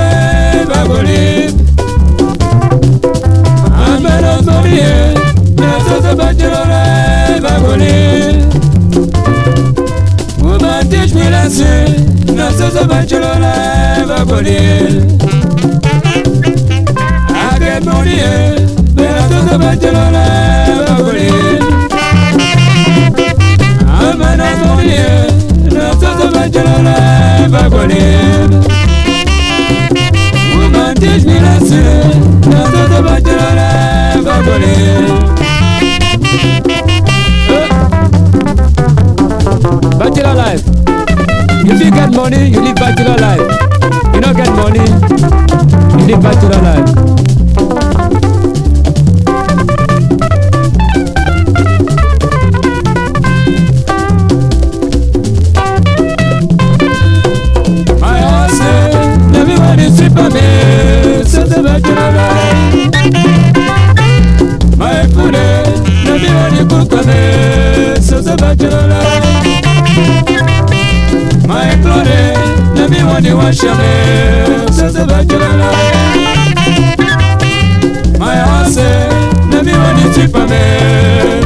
amere baboli amere zorie na soso bajilore baboli money, you live bachelor life. You don't get money, you live bachelor life. ni wọ́n ṣe mí ṣẹṣẹ bẹ́ẹ̀ jẹ́ lọ́la. Màyà wá ṣe nẹ́mí wọ́n ní tìpá mi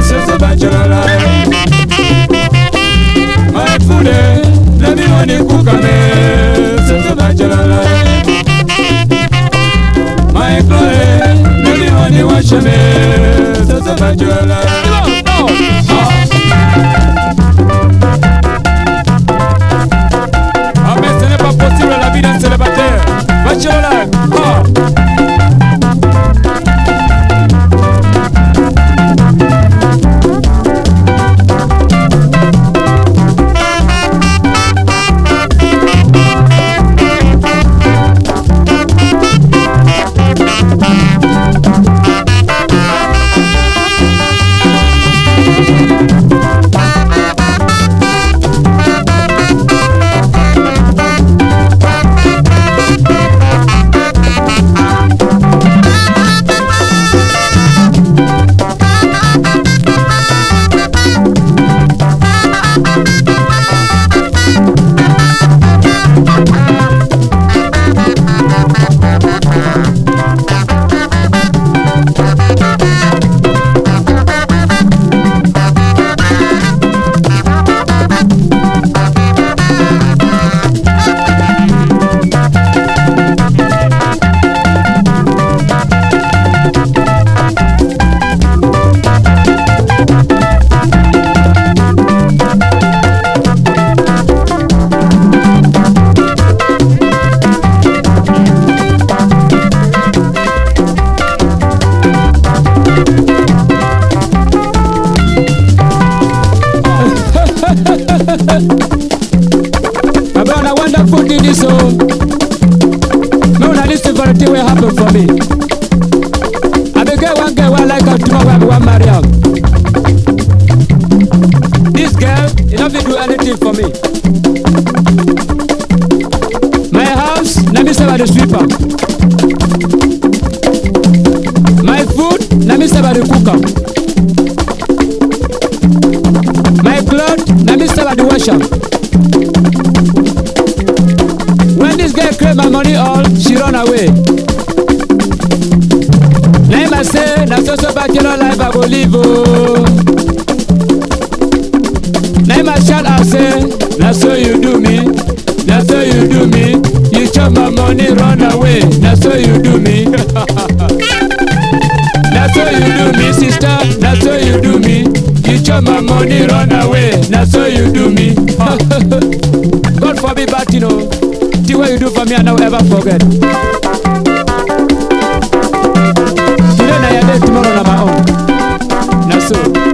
ṣẹṣẹ bẹ́ẹ̀ jẹ́ lọ́la. Màyà fúnlẹ̀ nẹ́mí wọ́n ní kúkà mi ṣẹṣẹ bẹ́ẹ̀ jẹ́ lọ́la. Màyà kúlẹ̀ nẹ́mí wọ́n ní wọ́n ṣe mí ṣẹṣẹ bẹ́ẹ̀ jẹ́ lọ́la. My brother, wonderful did this so. No, now this is variety will happen for me. I be get one girl, one like a tomorrow, I be one marry This girl, it don't do anything for me. My house, let me serve at the sweeper. My food, let me serve at the cooker. Station. When this girl claim my money all, she run away. Now I say, na so so bad. You all life I go live oh. Now I shout out say, na so you do me, na so you do me. You chop my money run away, na so you do me. na so you do me sister, na so you do me. You chop my money run away. do for me, I will ever forget. Today, I am tomorrow on my own. Now, so.